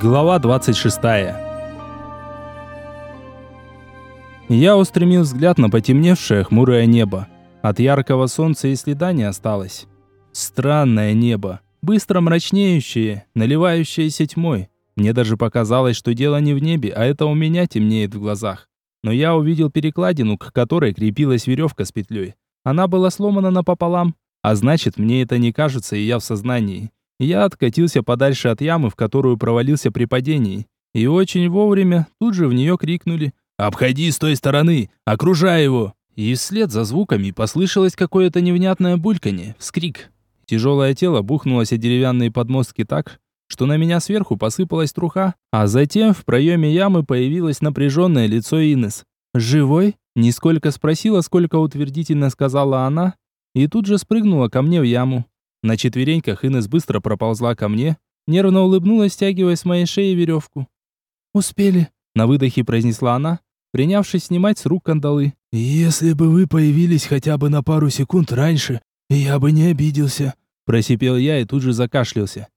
Глава 26. Я устремил взгляд на потемневшее хмурое небо. От яркого солнца и следа не осталось. Странное небо, быстро мрачнеющее, наливающееся тьмой. Мне даже показалось, что дело не в небе, а это у меня темнеет в глазах. Но я увидел перекладину, к которой крепилась веревка с петлей. Она была сломана напополам, а значит, мне это не кажется, и я в сознании. Я откатился подальше от ямы, в которую провалился при падении. И очень вовремя тут же в нее крикнули «Обходи с той стороны! Окружай его!» И вслед за звуками послышалось какое-то невнятное бульканье, вскрик. Тяжелое тело бухнулось о деревянные подмостки так, что на меня сверху посыпалась труха, а затем в проеме ямы появилось напряженное лицо Инес. «Живой?» – нисколько спросила, сколько утвердительно сказала она, и тут же спрыгнула ко мне в яму. На четвереньках Инес быстро проползла ко мне, нервно улыбнулась, стягивая с моей шеи веревку. «Успели», — на выдохе произнесла она, принявшись снимать с рук кандалы. «Если бы вы появились хотя бы на пару секунд раньше, я бы не обиделся», — просипел я и тут же закашлялся.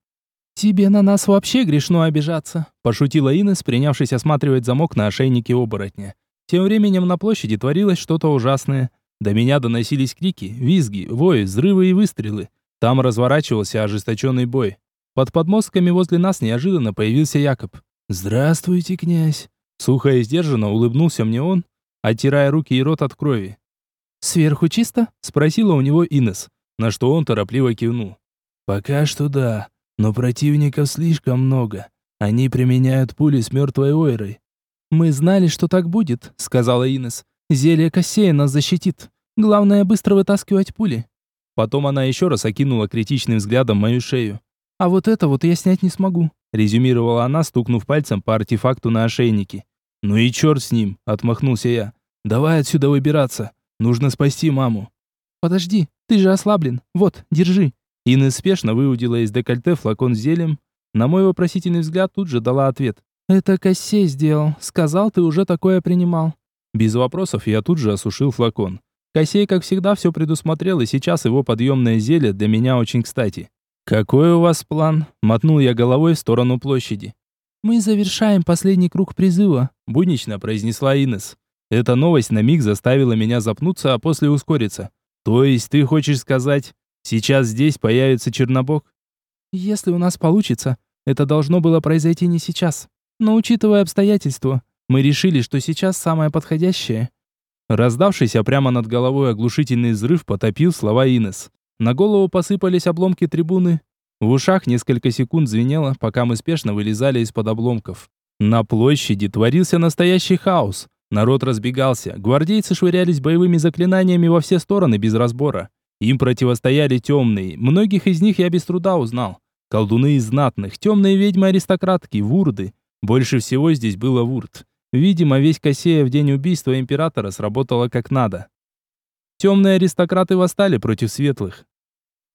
«Тебе на нас вообще грешно обижаться», — пошутила Инес, принявшись осматривать замок на ошейнике оборотня. Тем временем на площади творилось что-то ужасное. До меня доносились крики, визги, вои, взрывы и выстрелы. Там разворачивался ожесточенный бой. Под подмостками возле нас неожиданно появился Якоб. «Здравствуйте, князь!» Сухо и сдержанно улыбнулся мне он, оттирая руки и рот от крови. «Сверху чисто?» – спросила у него Инес, на что он торопливо кивнул. «Пока что да, но противников слишком много. Они применяют пули с мертвой ойрой». «Мы знали, что так будет», – сказала Инес. «Зелье Кассея нас защитит. Главное, быстро вытаскивать пули». Потом она еще раз окинула критичным взглядом мою шею. «А вот это вот я снять не смогу», — резюмировала она, стукнув пальцем по артефакту на ошейнике. «Ну и черт с ним», — отмахнулся я. «Давай отсюда выбираться. Нужно спасти маму». «Подожди, ты же ослаблен. Вот, держи». Инна спешно выудила из декольте флакон с зельем. На мой вопросительный взгляд тут же дала ответ. «Это Кассей сделал. Сказал, ты уже такое принимал». Без вопросов я тут же осушил флакон. Косей, как всегда, все предусмотрел, и сейчас его подъемное зелье для меня очень кстати. «Какой у вас план?» — мотнул я головой в сторону площади. «Мы завершаем последний круг призыва», — буднично произнесла Инес. Эта новость на миг заставила меня запнуться, а после ускориться. «То есть ты хочешь сказать, сейчас здесь появится Чернобог?» «Если у нас получится, это должно было произойти не сейчас. Но учитывая обстоятельства, мы решили, что сейчас самое подходящее — Раздавшийся прямо над головой оглушительный взрыв потопил слова Инес. На голову посыпались обломки трибуны. В ушах несколько секунд звенело, пока мы спешно вылезали из-под обломков. На площади творился настоящий хаос. Народ разбегался, гвардейцы швырялись боевыми заклинаниями во все стороны без разбора. Им противостояли темные, многих из них я без труда узнал. Колдуны из знатных, темные ведьмы-аристократки, вурды. Больше всего здесь было вурд. Видимо, весь Кассея в день убийства императора сработала как надо. Темные аристократы восстали против светлых.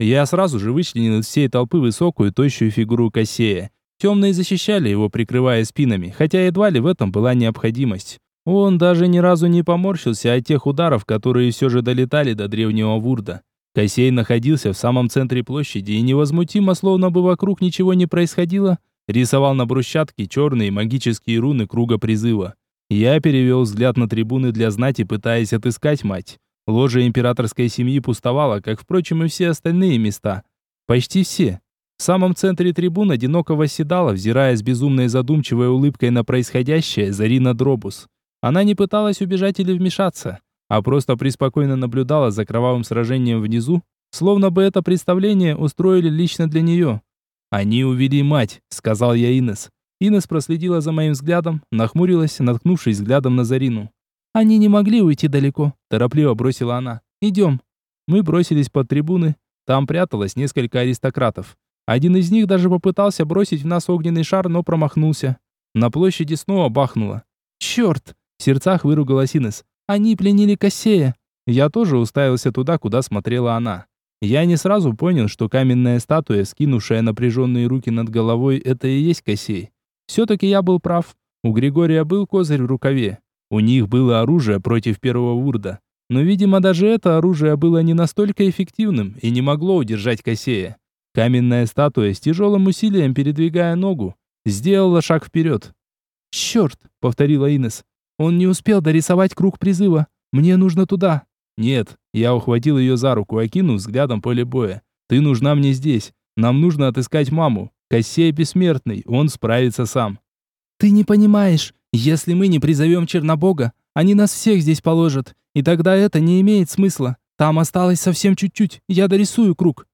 Я сразу же вычленил из всей толпы высокую, тощую фигуру Кассея. Темные защищали его, прикрывая спинами, хотя едва ли в этом была необходимость. Он даже ни разу не поморщился от тех ударов, которые все же долетали до древнего Вурда. Кассей находился в самом центре площади и невозмутимо, словно бы вокруг ничего не происходило, Рисовал на брусчатке черные магические руны круга призыва. Я перевел взгляд на трибуны для знати, пытаясь отыскать мать. Ложа императорской семьи пустовала, как, впрочем, и все остальные места. Почти все. В самом центре трибун одиноко восседала, взирая с безумной задумчивой улыбкой на происходящее, Зарина Дробус. Она не пыталась убежать или вмешаться, а просто преспокойно наблюдала за кровавым сражением внизу, словно бы это представление устроили лично для нее. «Они увели мать», — сказал я Инес. Инес проследила за моим взглядом, нахмурилась, наткнувшись взглядом на Зарину. «Они не могли уйти далеко», — торопливо бросила она. «Идем». Мы бросились под трибуны. Там пряталось несколько аристократов. Один из них даже попытался бросить в нас огненный шар, но промахнулся. На площади снова бахнуло. «Черт!» — в сердцах выругалась Инес. «Они пленили Кассея». Я тоже уставился туда, куда смотрела она. Я не сразу понял, что каменная статуя, скинувшая напряженные руки над головой, это и есть Косей. Все-таки я был прав. У Григория был козырь в рукаве. У них было оружие против первого Вурда. Но, видимо, даже это оружие было не настолько эффективным и не могло удержать Косея. Каменная статуя с тяжелым усилием передвигая ногу, Сделала шаг вперед. «Черт!» — повторила Инес. «Он не успел дорисовать круг призыва. Мне нужно туда». «Нет». Я ухватил ее за руку, окинув взглядом поле боя. «Ты нужна мне здесь. Нам нужно отыскать маму. Кощей бессмертный, он справится сам». «Ты не понимаешь. Если мы не призовем Чернобога, они нас всех здесь положат. И тогда это не имеет смысла. Там осталось совсем чуть-чуть. Я дорисую круг».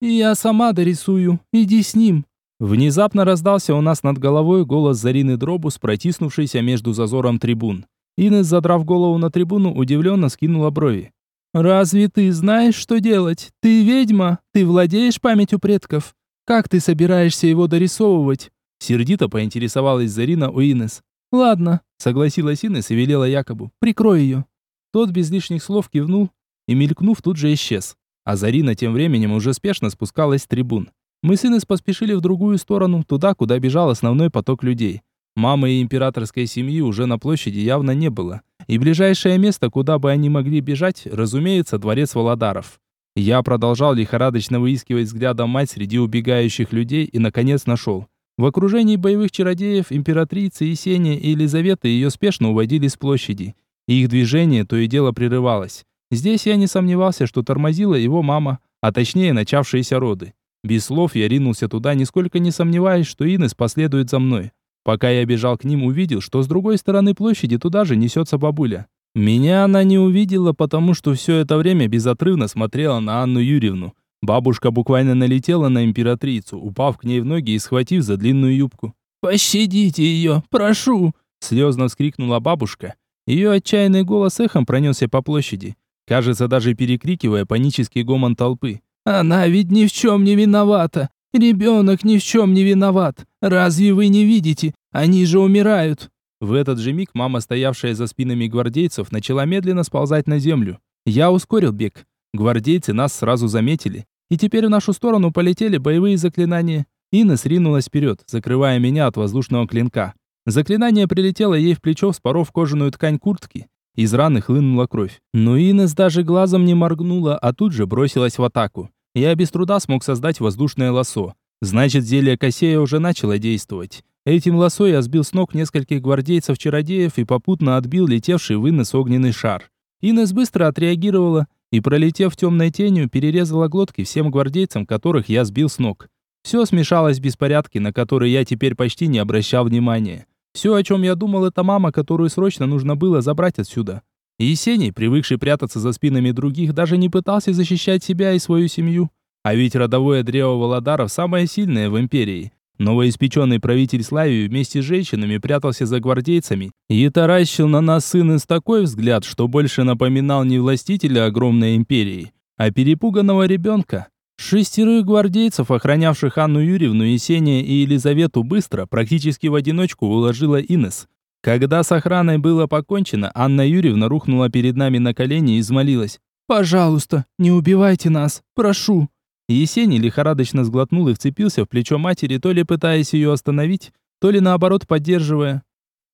«Я сама дорисую. Иди с ним». Внезапно раздался у нас над головой голос Зарины Дробус, протиснувшийся между зазором трибун. Инес, задрав голову на трибуну, удивленно скинула брови. «Разве ты знаешь, что делать? Ты ведьма, ты владеешь памятью предков. Как ты собираешься его дорисовывать?» Сердито поинтересовалась Зарина у Инес. «Ладно», — согласилась Инес и велела Якобу. «Прикрой ее». Тот без лишних слов кивнул и, мелькнув, тут же исчез. А Зарина тем временем уже спешно спускалась с трибун. Мы с Инес поспешили в другую сторону, туда, куда бежал основной поток людей. Мамы и императорской семьи уже на площади явно не было. И ближайшее место, куда бы они могли бежать, разумеется, дворец Володаров. Я продолжал лихорадочно выискивать взглядом мать среди убегающих людей и, наконец, нашел. В окружении боевых чародеев императрицы Есения и Елизавета ее спешно уводили с площади. Их движение то и дело прерывалось. Здесь я не сомневался, что тормозила его мама, а точнее начавшиеся роды. Без слов я ринулся туда, нисколько не сомневаясь, что Инес последует за мной. Пока я бежал к ним, увидел, что с другой стороны площади туда же несется бабуля. Меня она не увидела, потому что все это время безотрывно смотрела на Анну Юрьевну. Бабушка буквально налетела на императрицу, упав к ней в ноги и схватив за длинную юбку. «Пощадите ее, прошу!» Слезно вскрикнула бабушка. Ее отчаянный голос эхом пронесся по площади, кажется, даже перекрикивая панический гомон толпы. Она ведь ни в чем не виновата. Ребенок ни в чем не виноват. Разве вы не видите? Они же умирают. В этот же миг мама, стоявшая за спинами гвардейцев, начала медленно сползать на землю. Я ускорил бег. Гвардейцы нас сразу заметили. И теперь в нашу сторону полетели боевые заклинания. Инес ринулась вперед, закрывая меня от воздушного клинка. Заклинание прилетело ей в плечо, вспоров кожаную ткань куртки. Из раны хлынула кровь. Но Инес даже глазом не моргнула, а тут же бросилась в атаку я без труда смог создать воздушное лосо. Значит, зелье Косея уже начало действовать. Этим лосо я сбил с ног нескольких гвардейцев-чародеев и попутно отбил летевший в Инес огненный шар. Инес быстро отреагировала и, пролетев темной тенью, перерезала глотки всем гвардейцам, которых я сбил с ног. Все смешалось в беспорядке, на который я теперь почти не обращал внимания. Все, о чем я думал, это мама, которую срочно нужно было забрать отсюда. Есений, привыкший прятаться за спинами других, даже не пытался защищать себя и свою семью. А ведь родовое древо Володаров самое сильное в империи. Новоиспеченный правитель Славии вместе с женщинами прятался за гвардейцами и таращил на нас сына с такой взгляд, что больше напоминал не властителя огромной империи, а перепуганного ребенка. Шестерых гвардейцев, охранявших Анну Юрьевну, Есения и Елизавету быстро, практически в одиночку уложила Инес. Когда с охраной было покончено, Анна Юрьевна рухнула перед нами на колени и взмолилась. «Пожалуйста, не убивайте нас, прошу». Есений лихорадочно сглотнул и вцепился в плечо матери, то ли пытаясь ее остановить, то ли наоборот поддерживая.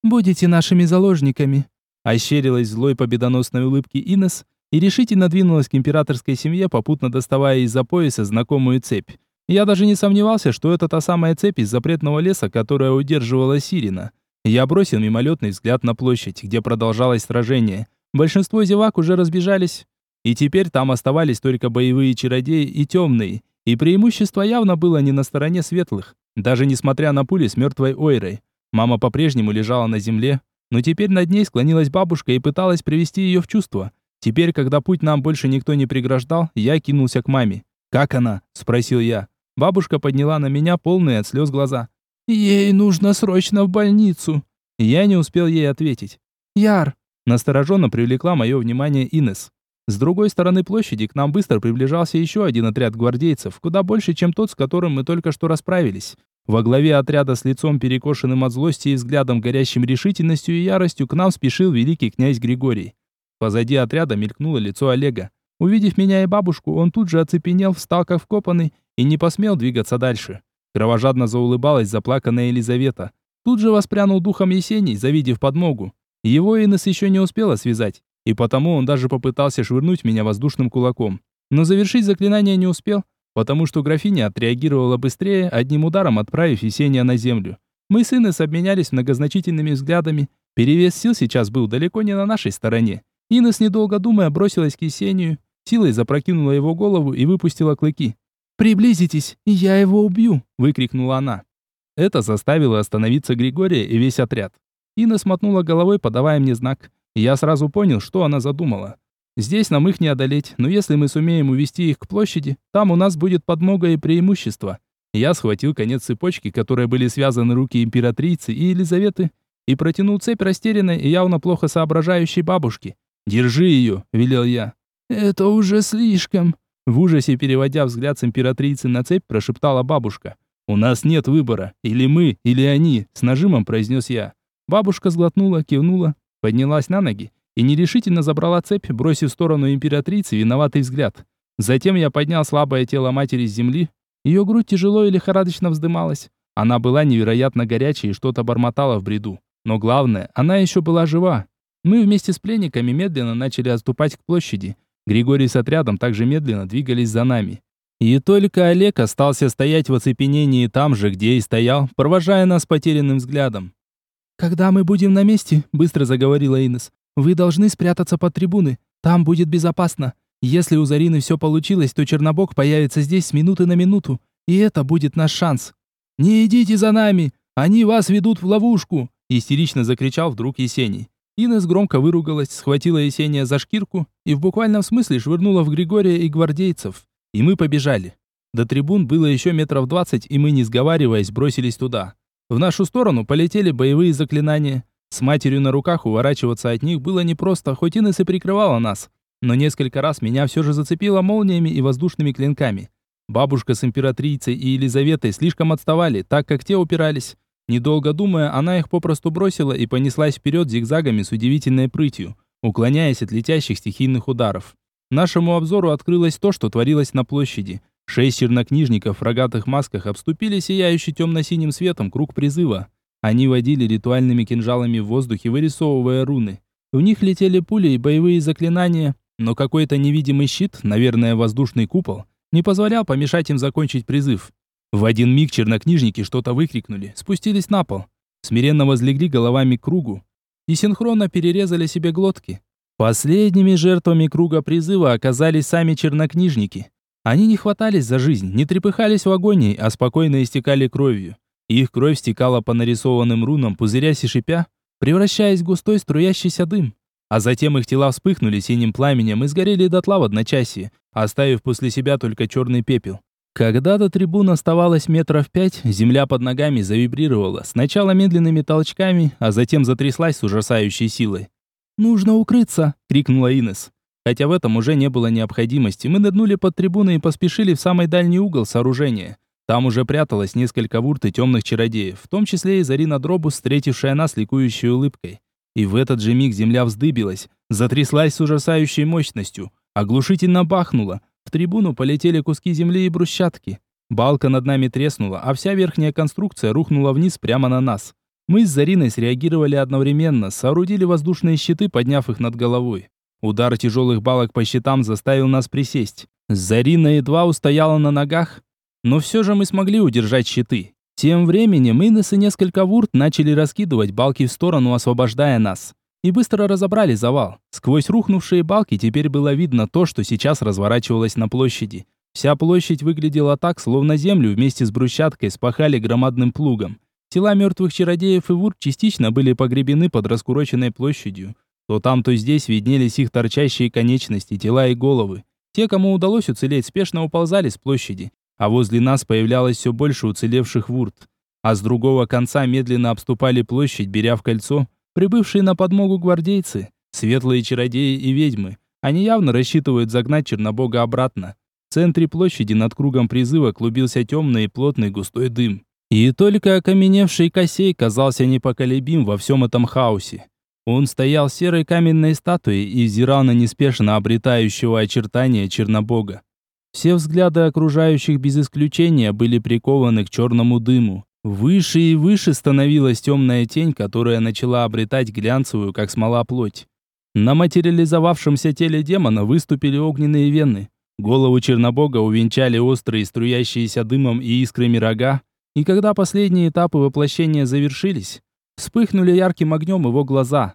«Будете нашими заложниками», — ощерилась злой победоносной улыбки Инес и решительно двинулась к императорской семье, попутно доставая из-за пояса знакомую цепь. Я даже не сомневался, что это та самая цепь из запретного леса, которая удерживала Сирина. Я бросил мимолетный взгляд на площадь, где продолжалось сражение. Большинство зевак уже разбежались, и теперь там оставались только боевые чародеи и темные, и преимущество явно было не на стороне светлых, даже несмотря на пули с мертвой Ойрой. Мама по-прежнему лежала на земле, но теперь над ней склонилась бабушка и пыталась привести ее в чувство. Теперь, когда путь нам больше никто не преграждал, я кинулся к маме. «Как она?» – спросил я. Бабушка подняла на меня полные от слез глаза. «Ей нужно срочно в больницу!» Я не успел ей ответить. «Яр!» Настороженно привлекла мое внимание Инес. С другой стороны площади к нам быстро приближался еще один отряд гвардейцев, куда больше, чем тот, с которым мы только что расправились. Во главе отряда с лицом перекошенным от злости и взглядом горящим решительностью и яростью к нам спешил великий князь Григорий. Позади отряда мелькнуло лицо Олега. Увидев меня и бабушку, он тут же оцепенел, встал как вкопанный и не посмел двигаться дальше. Кровожадно заулыбалась заплаканная Елизавета. Тут же воспрянул духом Есений, завидев подмогу. Его Инес еще не успела связать, и потому он даже попытался швырнуть меня воздушным кулаком. Но завершить заклинание не успел, потому что графиня отреагировала быстрее, одним ударом отправив Есения на землю. Мы с Инес обменялись многозначительными взглядами. Перевес сил сейчас был далеко не на нашей стороне. Инес, недолго думая, бросилась к Есению, силой запрокинула его голову и выпустила клыки. «Приблизитесь, и я его убью!» – выкрикнула она. Это заставило остановиться Григория и весь отряд. Инна смотнула головой, подавая мне знак. Я сразу понял, что она задумала. Здесь нам их не одолеть, но если мы сумеем увести их к площади, там у нас будет подмога и преимущество. Я схватил конец цепочки, которой были связаны руки императрицы и Елизаветы, и протянул цепь растерянной и явно плохо соображающей бабушки. «Держи ее», — велел я. «Это уже слишком», — в ужасе переводя взгляд с императрицы на цепь, прошептала бабушка. «У нас нет выбора. Или мы, или они», — с нажимом произнес я. Бабушка сглотнула, кивнула, поднялась на ноги и нерешительно забрала цепь, бросив в сторону императрицы виноватый взгляд. Затем я поднял слабое тело матери с земли. Ее грудь тяжело и лихорадочно вздымалась. Она была невероятно горячей и что-то бормотала в бреду. Но главное, она еще была жива. Мы вместе с пленниками медленно начали отступать к площади. Григорий с отрядом также медленно двигались за нами. И только Олег остался стоять в оцепенении там же, где и стоял, провожая нас потерянным взглядом. «Когда мы будем на месте», — быстро заговорила Инес, «вы должны спрятаться под трибуны. Там будет безопасно. Если у Зарины все получилось, то Чернобог появится здесь с минуты на минуту, и это будет наш шанс». «Не идите за нами! Они вас ведут в ловушку!» — истерично закричал вдруг Есений. Инес громко выругалась, схватила Есения за шкирку и в буквальном смысле швырнула в Григория и гвардейцев. И мы побежали. До трибун было еще метров двадцать, и мы, не сговариваясь, бросились туда. В нашу сторону полетели боевые заклинания. С матерью на руках уворачиваться от них было непросто, хоть Инесс и прикрывала нас. Но несколько раз меня все же зацепило молниями и воздушными клинками. Бабушка с императрицей и Елизаветой слишком отставали, так как те упирались. Недолго думая, она их попросту бросила и понеслась вперед зигзагами с удивительной прытью, уклоняясь от летящих стихийных ударов. Нашему обзору открылось то, что творилось на площади – Шесть чернокнижников в рогатых масках обступили сияющий темно-синим светом круг призыва. Они водили ритуальными кинжалами в воздухе, вырисовывая руны. В них летели пули и боевые заклинания, но какой-то невидимый щит, наверное, воздушный купол, не позволял помешать им закончить призыв. В один миг чернокнижники что-то выкрикнули, спустились на пол, смиренно возлегли головами к кругу и синхронно перерезали себе глотки. Последними жертвами круга призыва оказались сами чернокнижники. Они не хватались за жизнь, не трепыхались в агонии, а спокойно истекали кровью. Их кровь стекала по нарисованным рунам, пузырясь и шипя, превращаясь в густой струящийся дым. А затем их тела вспыхнули синим пламенем и сгорели дотла в одночасье, оставив после себя только черный пепел. Когда до трибун оставалось метров пять, земля под ногами завибрировала, сначала медленными толчками, а затем затряслась с ужасающей силой. «Нужно укрыться!» — крикнула Инес. Хотя в этом уже не было необходимости, мы нырнули под трибуны и поспешили в самый дальний угол сооружения. Там уже пряталось несколько вурт и темных чародеев, в том числе и Зарина Дробус, встретившая нас ликующей улыбкой. И в этот же миг земля вздыбилась, затряслась с ужасающей мощностью, оглушительно бахнула. В трибуну полетели куски земли и брусчатки. Балка над нами треснула, а вся верхняя конструкция рухнула вниз прямо на нас. Мы с Зариной среагировали одновременно, соорудили воздушные щиты, подняв их над головой. Удар тяжелых балок по щитам заставил нас присесть. Зарина едва устояла на ногах, но все же мы смогли удержать щиты. Тем временем Инес и несколько вурт начали раскидывать балки в сторону, освобождая нас. И быстро разобрали завал. Сквозь рухнувшие балки теперь было видно то, что сейчас разворачивалось на площади. Вся площадь выглядела так, словно землю вместе с брусчаткой спахали громадным плугом. Тела мертвых чародеев и вурт частично были погребены под раскуроченной площадью. То там, то здесь виднелись их торчащие конечности, тела и головы. Те, кому удалось уцелеть, спешно уползали с площади, а возле нас появлялось все больше уцелевших вурт. А с другого конца медленно обступали площадь, беря в кольцо, прибывшие на подмогу гвардейцы, светлые чародеи и ведьмы. Они явно рассчитывают загнать Чернобога обратно. В центре площади над кругом призыва клубился темный и плотный густой дым. И только окаменевший Косей казался непоколебим во всем этом хаосе. Он стоял серой каменной статуей и взирал на неспешно обретающего очертания Чернобога. Все взгляды окружающих без исключения были прикованы к черному дыму. Выше и выше становилась темная тень, которая начала обретать глянцевую, как смола, плоть. На материализовавшемся теле демона выступили огненные вены. Голову Чернобога увенчали острые, струящиеся дымом и искрами рога, И когда последние этапы воплощения завершились, вспыхнули ярким огнем его глаза.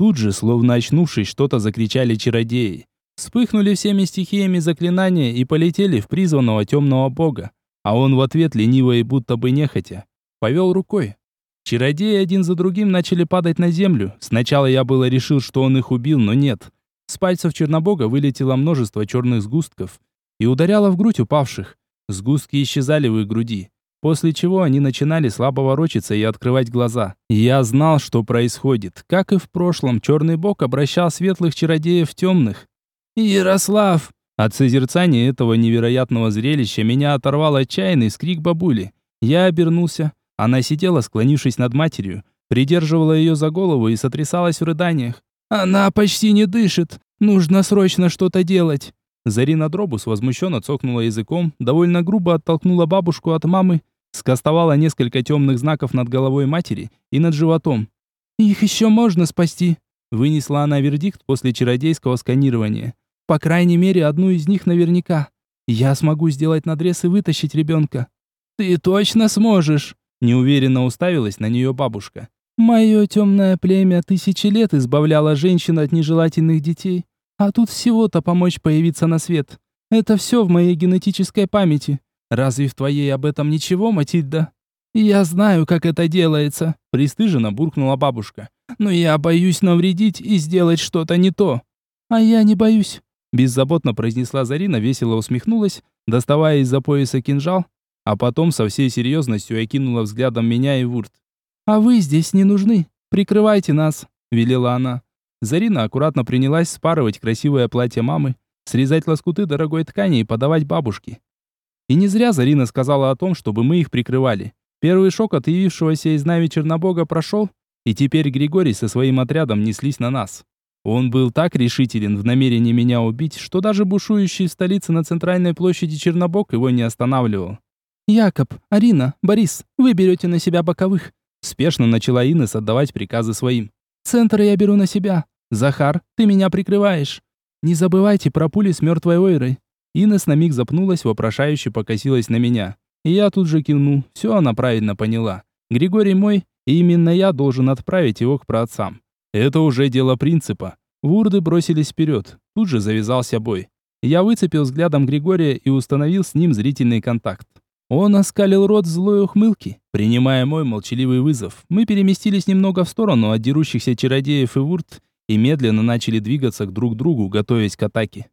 Тут же, словно очнувшись, что-то закричали чародеи. Вспыхнули всеми стихиями заклинания и полетели в призванного темного бога. А он в ответ лениво и будто бы нехотя повел рукой. Чародеи один за другим начали падать на землю. Сначала я было решил, что он их убил, но нет. С пальцев Чернобога вылетело множество черных сгустков и ударяло в грудь упавших. Сгустки исчезали в их груди, после чего они начинали слабо ворочаться и открывать глаза. Я знал, что происходит. Как и в прошлом, Черный Бог обращал светлых чародеев в темных. «Ярослав!» От созерцания этого невероятного зрелища меня оторвал отчаянный скрик бабули. Я обернулся. Она сидела, склонившись над матерью, придерживала ее за голову и сотрясалась в рыданиях. «Она почти не дышит! Нужно срочно что-то делать!» Зарина Дробус возмущенно цокнула языком, довольно грубо оттолкнула бабушку от мамы, скостовала несколько темных знаков над головой матери и над животом. «Их еще можно спасти», — вынесла она вердикт после чародейского сканирования. «По крайней мере, одну из них наверняка. Я смогу сделать надрез и вытащить ребенка». «Ты точно сможешь?» — неуверенно уставилась на нее бабушка. «Мое темное племя тысячи лет избавляло женщин от нежелательных детей. А тут всего-то помочь появиться на свет. Это все в моей генетической памяти. Разве в твоей об этом ничего, Матильда? Я знаю, как это делается, пристыженно буркнула бабушка. Но я боюсь навредить и сделать что-то не то. А я не боюсь, беззаботно произнесла Зарина, весело усмехнулась, доставая из-за пояса кинжал, а потом со всей серьезностью окинула взглядом меня и Вурт. А вы здесь не нужны. Прикрывайте нас, велела она. Зарина аккуратно принялась спарывать красивое платье мамы, срезать лоскуты дорогой ткани и подавать бабушке. И не зря Зарина сказала о том, чтобы мы их прикрывали. Первый шок от явившегося из Нави Чернобога прошел, и теперь Григорий со своим отрядом неслись на нас. Он был так решителен в намерении меня убить, что даже бушующий в столице на центральной площади Чернобог его не останавливал. «Якоб, Арина, Борис, вы берете на себя боковых», спешно начала Инес отдавать приказы своим. Центр я беру на себя. Захар, ты меня прикрываешь. Не забывайте про пули с мертвой Ойрой. Инес на миг запнулась, вопрошающе покосилась на меня. И я тут же кивнул. Все она правильно поняла. Григорий мой, и именно я должен отправить его к праотцам. Это уже дело принципа. Вурды бросились вперед. Тут же завязался бой. Я выцепил взглядом Григория и установил с ним зрительный контакт. Он оскалил рот злой ухмылки, принимая мой молчаливый вызов. Мы переместились немного в сторону от дерущихся чародеев и вурт и медленно начали двигаться к друг другу, готовясь к атаке.